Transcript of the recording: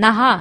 नहा।